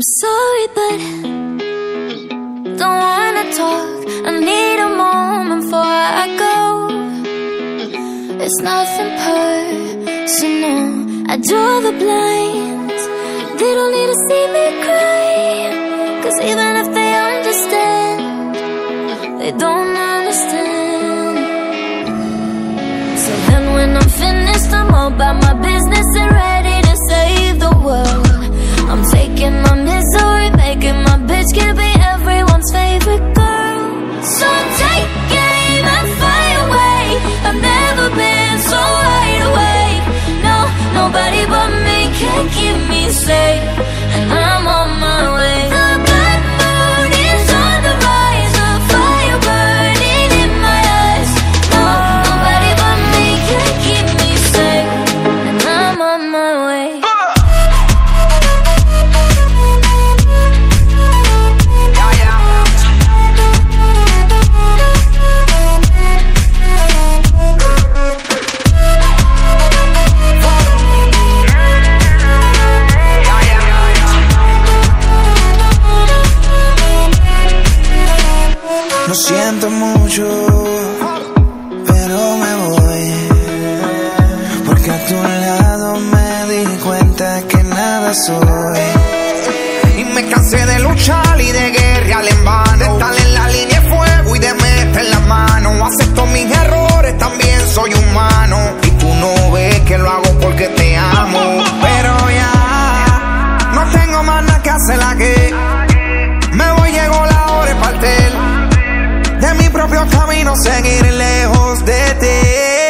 I'm sorry, but don't wanna talk. I need a moment before I go. It's nothing personal. I draw the blinds. They don't need to see me cry. Cause even if they Lo siento mucho, pero me voy. Porque a tu lado me di cuenta que nada soy. Y me cansé de luchar y de guerrear en vano. De estar en la línea de fuego y de meter la mano. Acepto De mi propio camino seguir lejos de ti.